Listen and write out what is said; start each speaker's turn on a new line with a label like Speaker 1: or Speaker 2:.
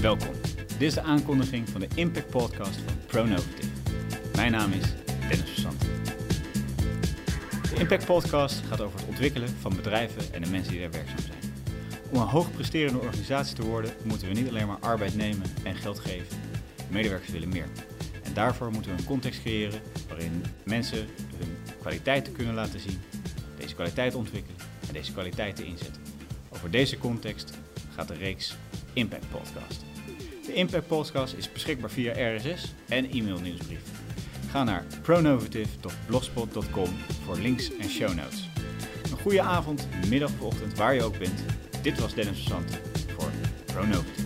Speaker 1: Dit is de aankondiging van de Impact Podcast van ProNovative. Mijn naam is Dennis Versant. De Impact Podcast gaat over het ontwikkelen van bedrijven en de mensen die daar werkzaam zijn. Om een hoogpresterende organisatie te worden, moeten we niet alleen maar arbeid nemen en geld geven. Medewerkers willen meer. En daarvoor moeten we een context creëren waarin mensen hun kwaliteiten kunnen laten zien, deze kwaliteiten ontwikkelen en deze kwaliteiten inzetten. Over deze context gaat de reeks Impact Podcast. De Impact Podcast is beschikbaar via RSS en e-mail nieuwsbrief. Ga naar pronovative.blogspot.com voor links en show notes. Een goede avond, middag of ochtend, waar je ook bent. Dit was Dennis Versant voor ProNovative.